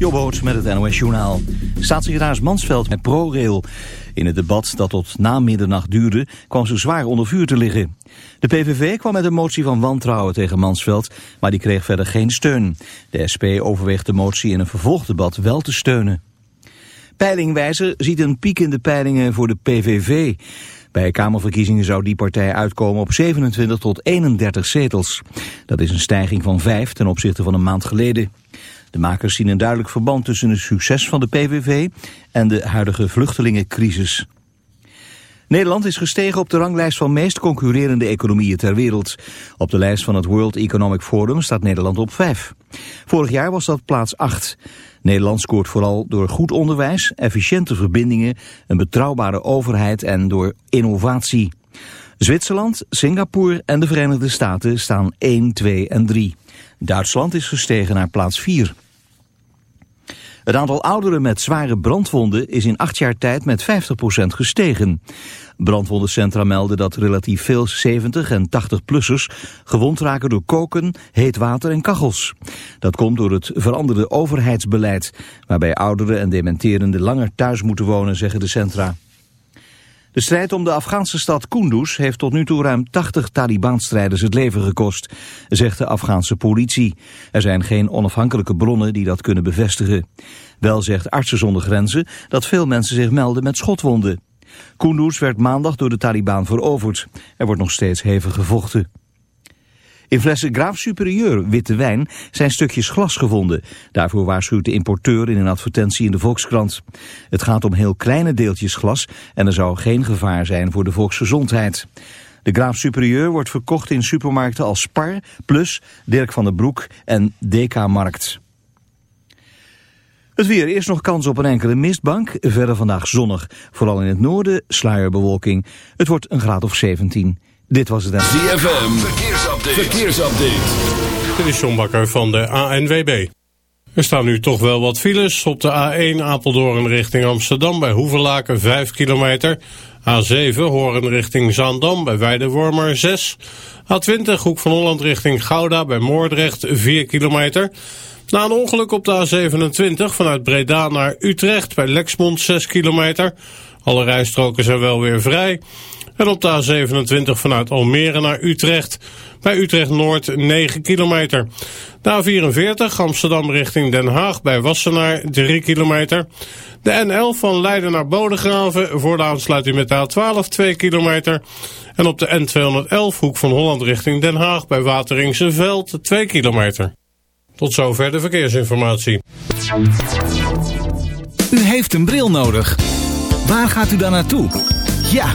Jobboot met het NOS Journaal. Staatssecretaris Mansveld met ProRail. In het debat dat tot na middernacht duurde kwam ze zwaar onder vuur te liggen. De PVV kwam met een motie van wantrouwen tegen Mansveld, maar die kreeg verder geen steun. De SP overweegt de motie in een vervolgdebat wel te steunen. Peilingwijzer ziet een piek in de peilingen voor de PVV. Bij Kamerverkiezingen zou die partij uitkomen op 27 tot 31 zetels. Dat is een stijging van 5 ten opzichte van een maand geleden. De makers zien een duidelijk verband tussen het succes van de PVV en de huidige vluchtelingencrisis. Nederland is gestegen op de ranglijst van meest concurrerende economieën ter wereld. Op de lijst van het World Economic Forum staat Nederland op 5. Vorig jaar was dat plaats 8. Nederland scoort vooral door goed onderwijs, efficiënte verbindingen, een betrouwbare overheid en door innovatie. Zwitserland, Singapore en de Verenigde Staten staan 1, 2 en 3. Duitsland is gestegen naar plaats 4. Het aantal ouderen met zware brandwonden is in acht jaar tijd met 50% gestegen. Brandwondencentra melden dat relatief veel 70 en 80-plussers gewond raken door koken, heet water en kachels. Dat komt door het veranderde overheidsbeleid, waarbij ouderen en dementerenden langer thuis moeten wonen, zeggen de centra. De strijd om de Afghaanse stad Kunduz heeft tot nu toe ruim 80 Taliban-strijders het leven gekost, zegt de Afghaanse politie. Er zijn geen onafhankelijke bronnen die dat kunnen bevestigen. Wel zegt Artsen zonder Grenzen dat veel mensen zich melden met schotwonden. Kunduz werd maandag door de Taliban veroverd. Er wordt nog steeds hevig gevochten. In flessen Graaf Superieur witte wijn zijn stukjes glas gevonden. Daarvoor waarschuwt de importeur in een advertentie in de Volkskrant. Het gaat om heel kleine deeltjes glas en er zou geen gevaar zijn voor de volksgezondheid. De Graaf Superieur wordt verkocht in supermarkten als Spar, Plus, Dirk van der Broek en DK Markt. Het weer, eerst nog kans op een enkele mistbank, verder vandaag zonnig. Vooral in het noorden sluierbewolking. Het wordt een graad of 17. Dit was het. ZFM, verkeersupdate. verkeersupdate. Dit is John Bakker van de ANWB. Er staan nu toch wel wat files. Op de A1 Apeldoorn richting Amsterdam bij Hoevelaken 5 kilometer. A7 Horen richting Zaandam bij Weidewormer 6. A20 Hoek van Holland richting Gouda bij Moordrecht 4 kilometer. Na een ongeluk op de A27 vanuit Breda naar Utrecht bij Lexmond 6 kilometer. Alle rijstroken zijn wel weer vrij. En op de A27 vanuit Almere naar Utrecht. Bij Utrecht Noord 9 kilometer. De A44 Amsterdam richting Den Haag bij Wassenaar 3 kilometer. De N11 van Leiden naar Bodegraven voor de aansluiting met de A12 2 kilometer. En op de N211 Hoek van Holland richting Den Haag bij Wateringse Veld 2 kilometer. Tot zover de verkeersinformatie. U heeft een bril nodig. Waar gaat u dan naartoe? Ja,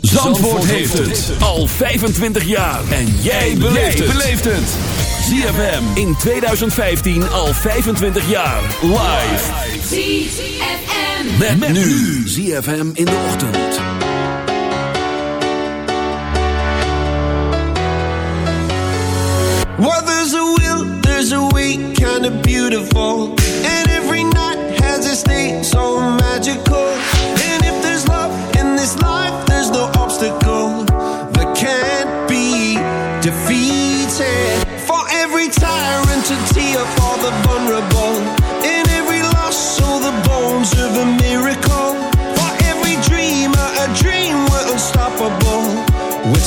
Zandvoort heeft het al 25 jaar. En jij beleeft het. ZFM in 2015 al 25 jaar. Live. ZFM. Met, met nu. ZFM in de ochtend. Well, there's a will, there's a way, kind of beautiful. And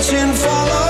reach and follow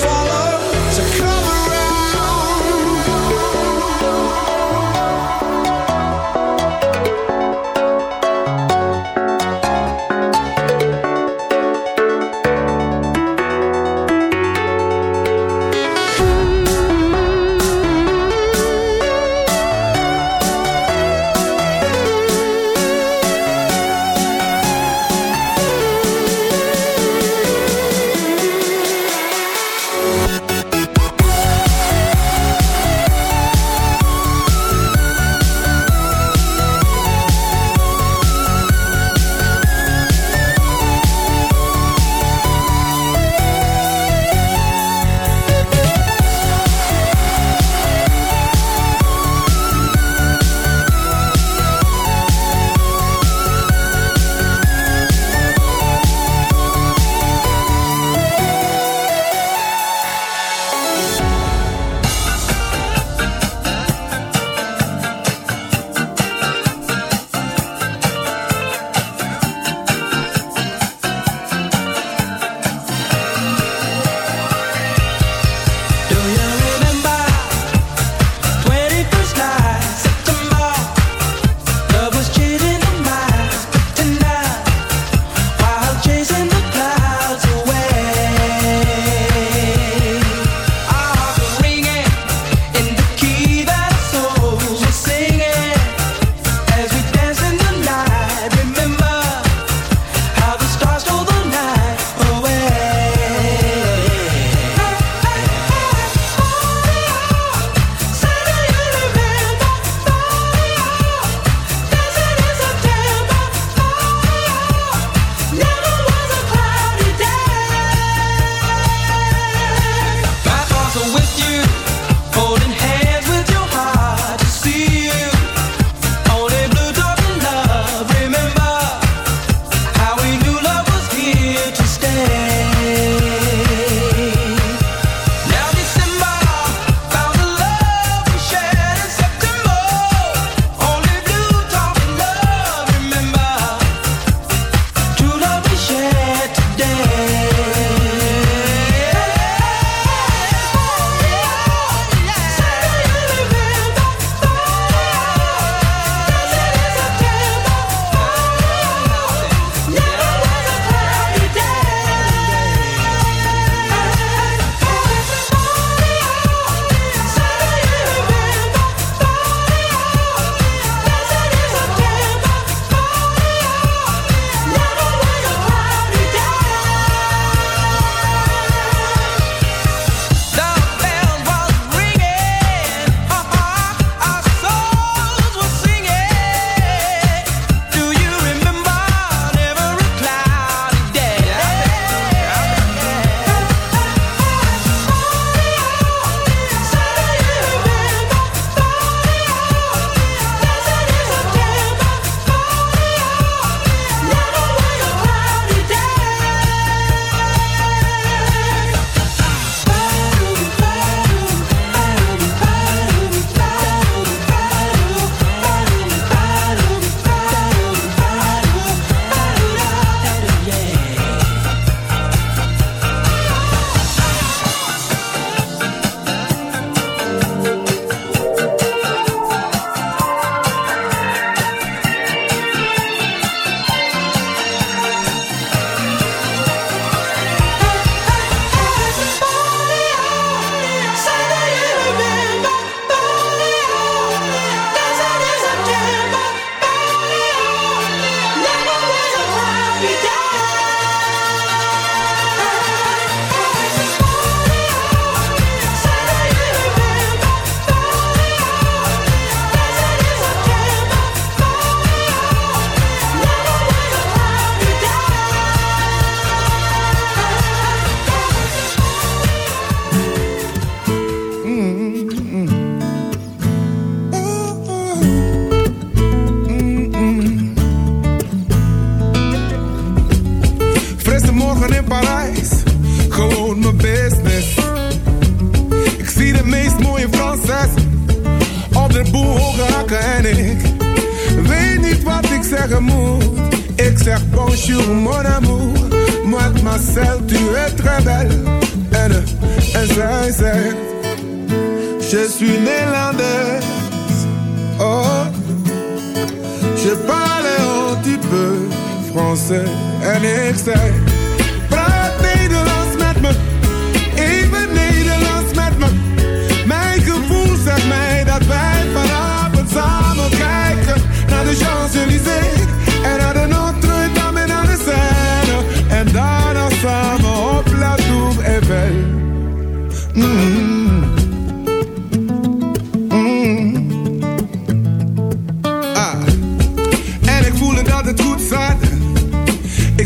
swallow. So come.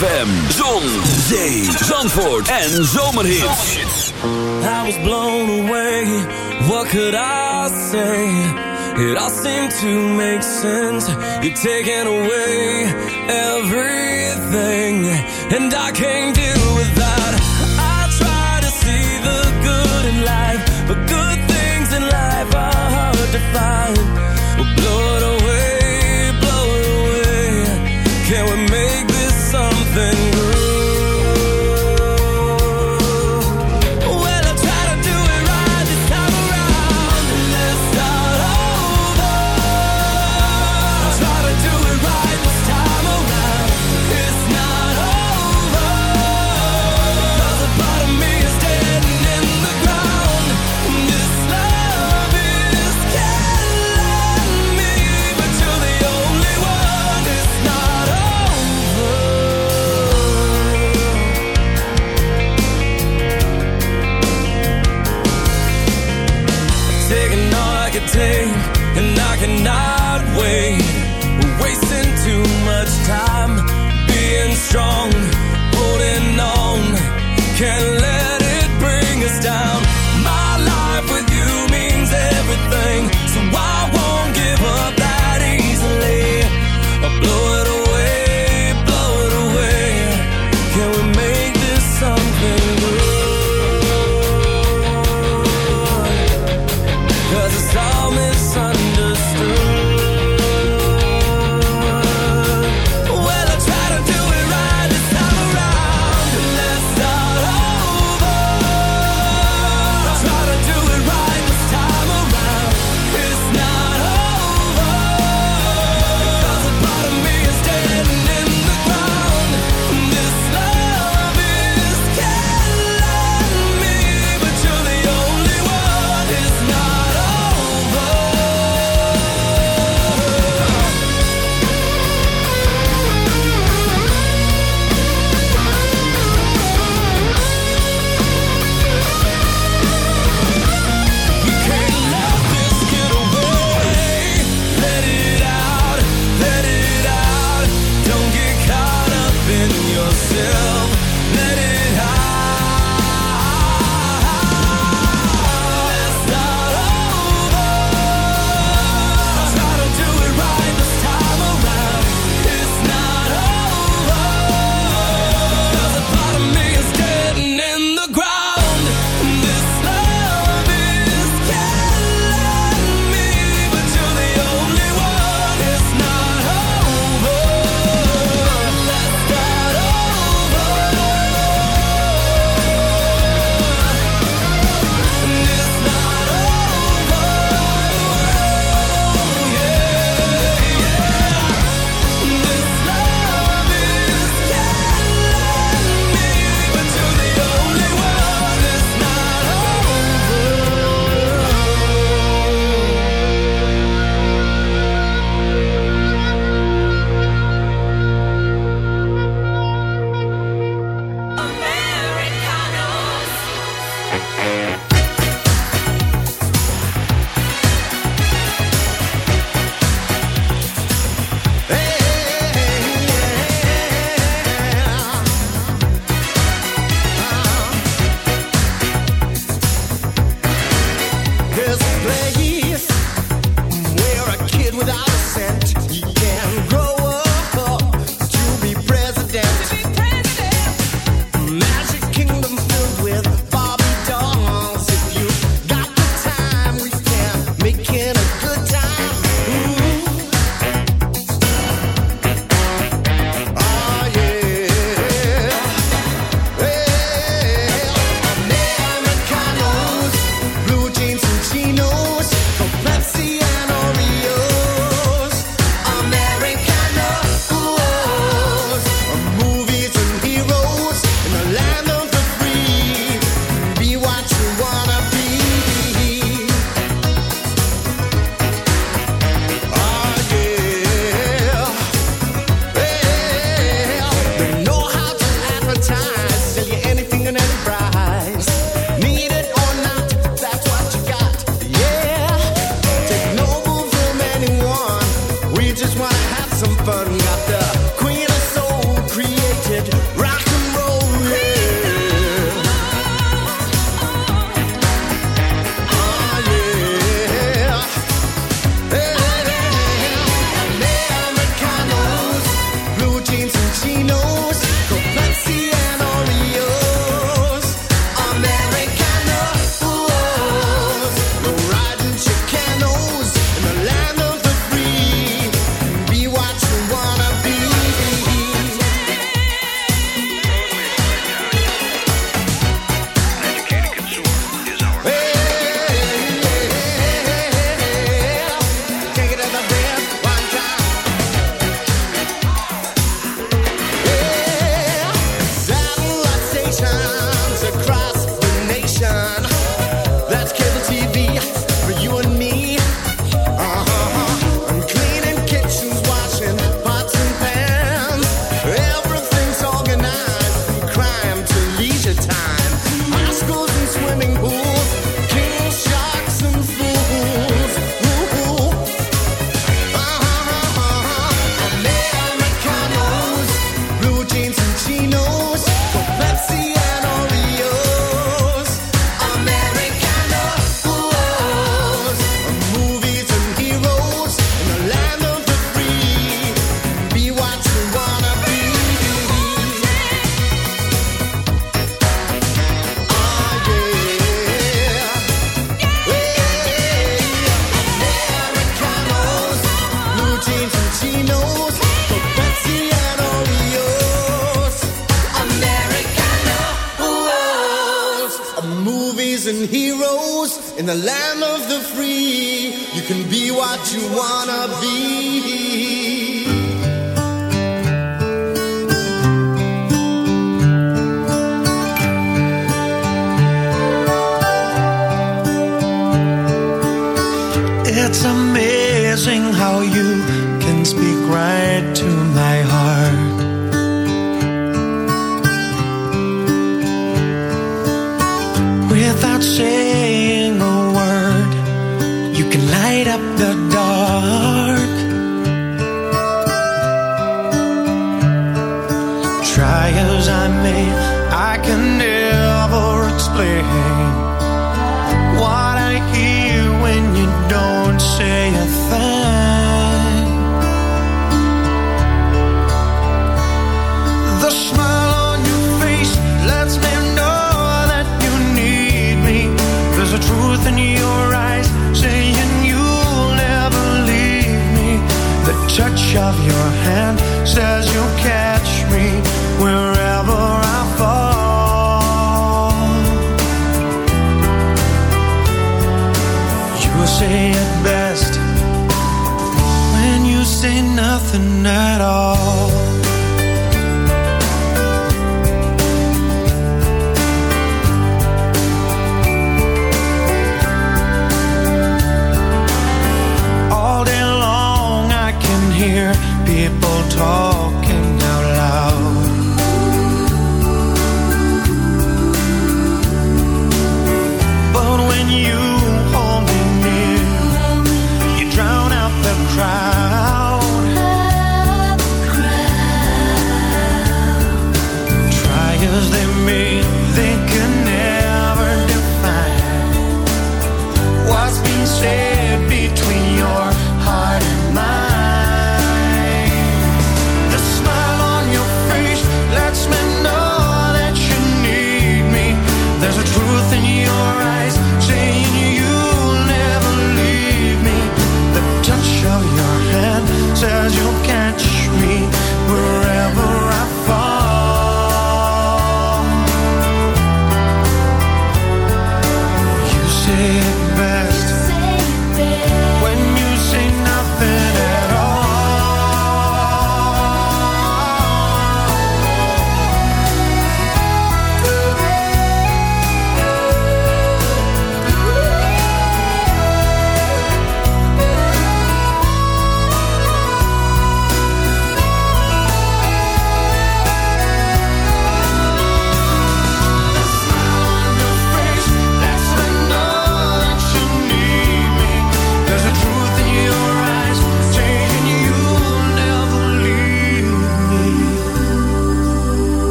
ZFM, Zon, Zee, Zandvoort en Zomerhits. I was blown away, what could I say? It all seemed to make sense. You're taking away everything, and I can't deal with that. I try to see the good in life, but good things in life are hard to find. could take, and I cannot wait. We're wasting too much time being strong, holding on. Can't and heroes in the land of the free. You can be what you wanna be. It's amazing hand says you can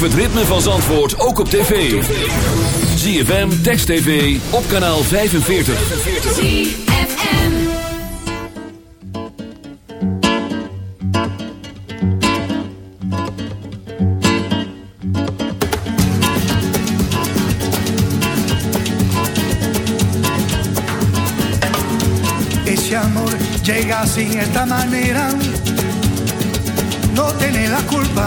Beleef het ritme van Zandvoort ook op tv. ZFM, Text TV, op kanaal 45. ZFM Ese amor llega sin esta manera No tiene la culpa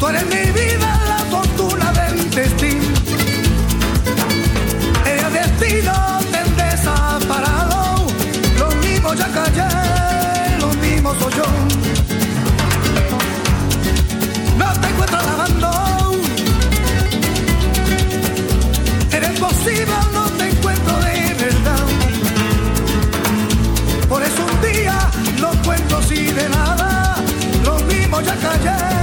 Tú eres mi vida, la fortuna del destino. El destino te desaparado. Lo mismo ya callé, lo mismo soy yo. No te encuentro lavando. Eres posible, no te encuentro de verdad. Por eso un día lo cuento así de nada. Lo mismo ya callé,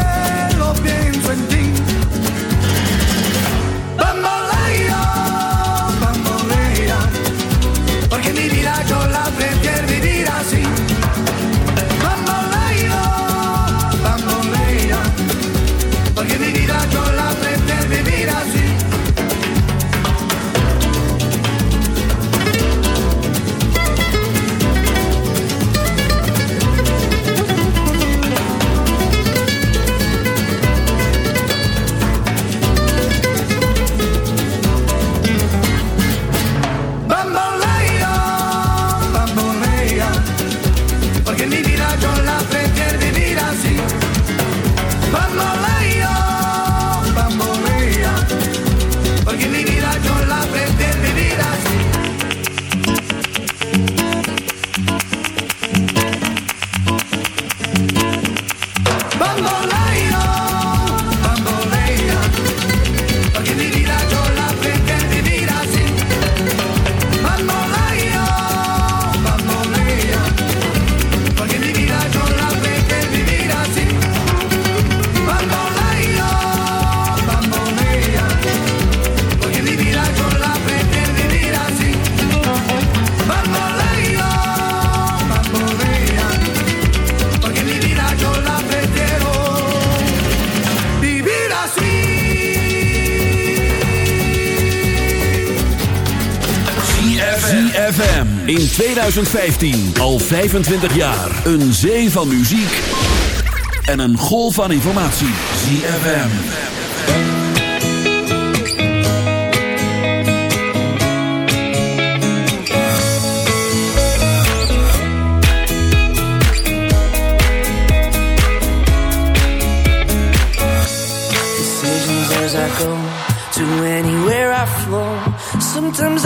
in 2015 al 25 jaar. Een zee van muziek en een golf van informatie. ZFM. decisions as I go to anywhere I flow. Sometimes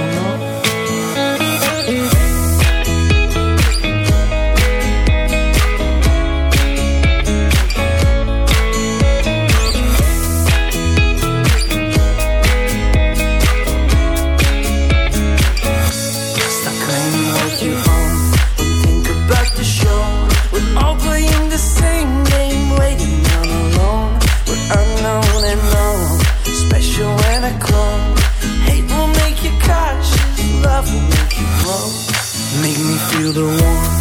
the warmth,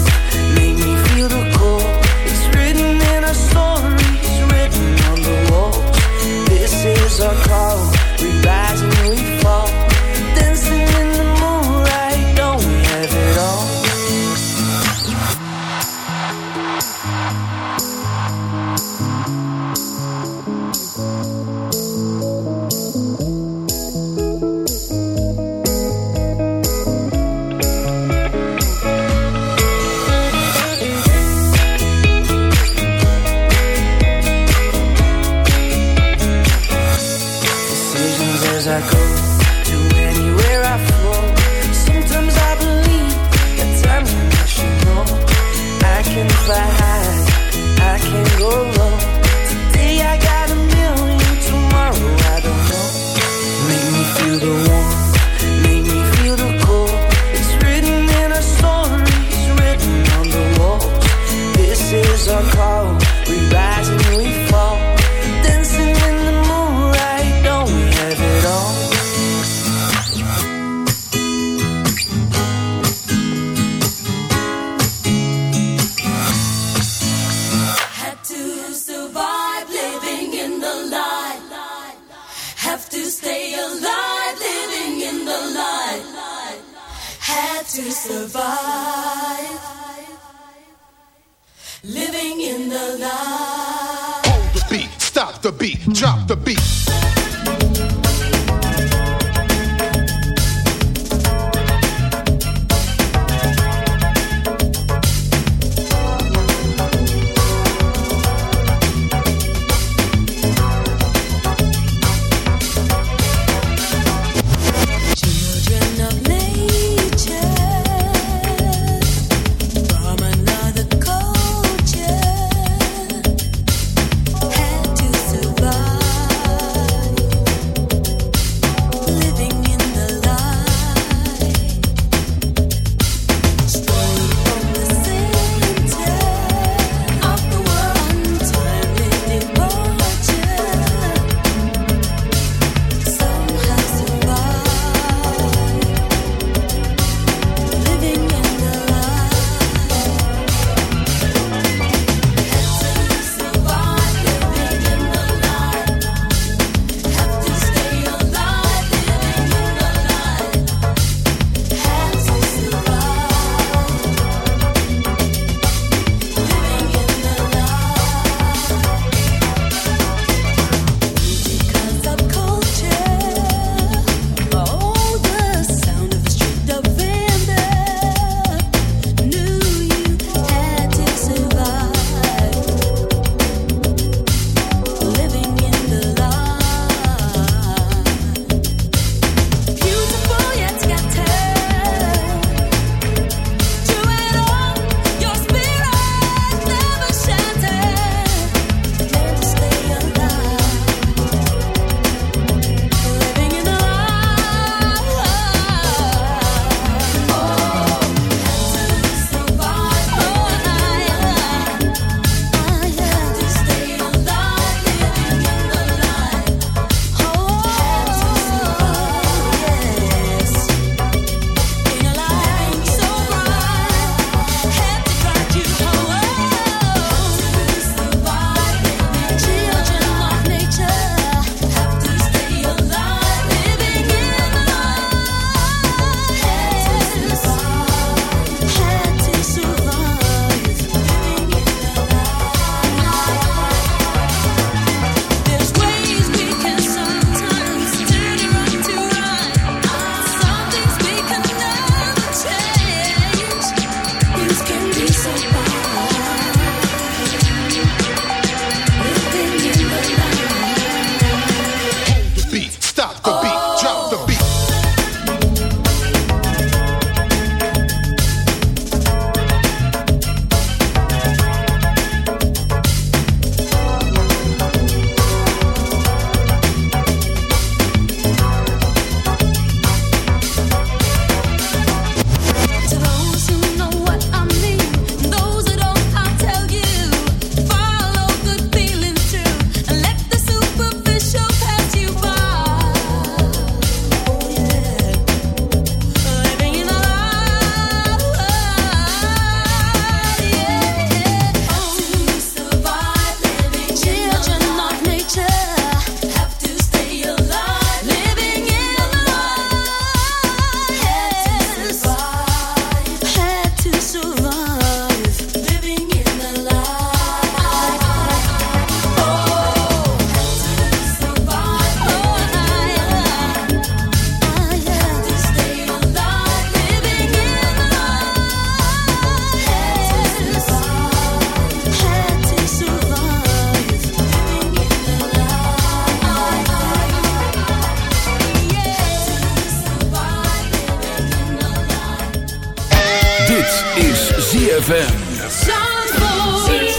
Zandvoort.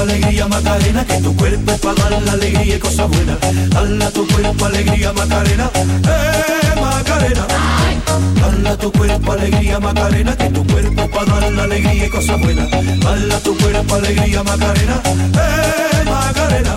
Alegría Macarena, tu cuerpo para dar la alegría y cosas buenas. Dala tu cuerpo alegría Macarena, eh Macarena. Dala tu cuerpo alegría Macarena, tu cuerpo para dar la alegría y cosas buenas. Dala tu cuerpo alegría Macarena, eh Macarena.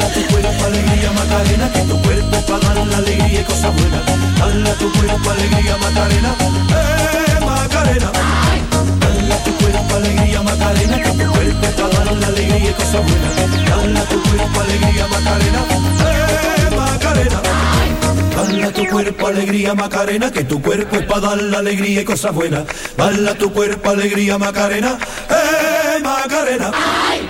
Dala tu cuerpo alegría Macarena, que tu cuerpo para dar la alegría y cosas buenas. Dala tu cuerpo alegría Macarena, eh Macarena. Dala tu cuerpo alegría Macarena, que tu cuerpo para dar la alegría y cosas buenas. Dala tu cuerpo alegría Macarena, eh Macarena. Dala tu cuerpo alegría Macarena, que tu cuerpo es para dar la alegría y cosas buenas. Dala tu cuerpo alegría Macarena, eh Macarena. Weekend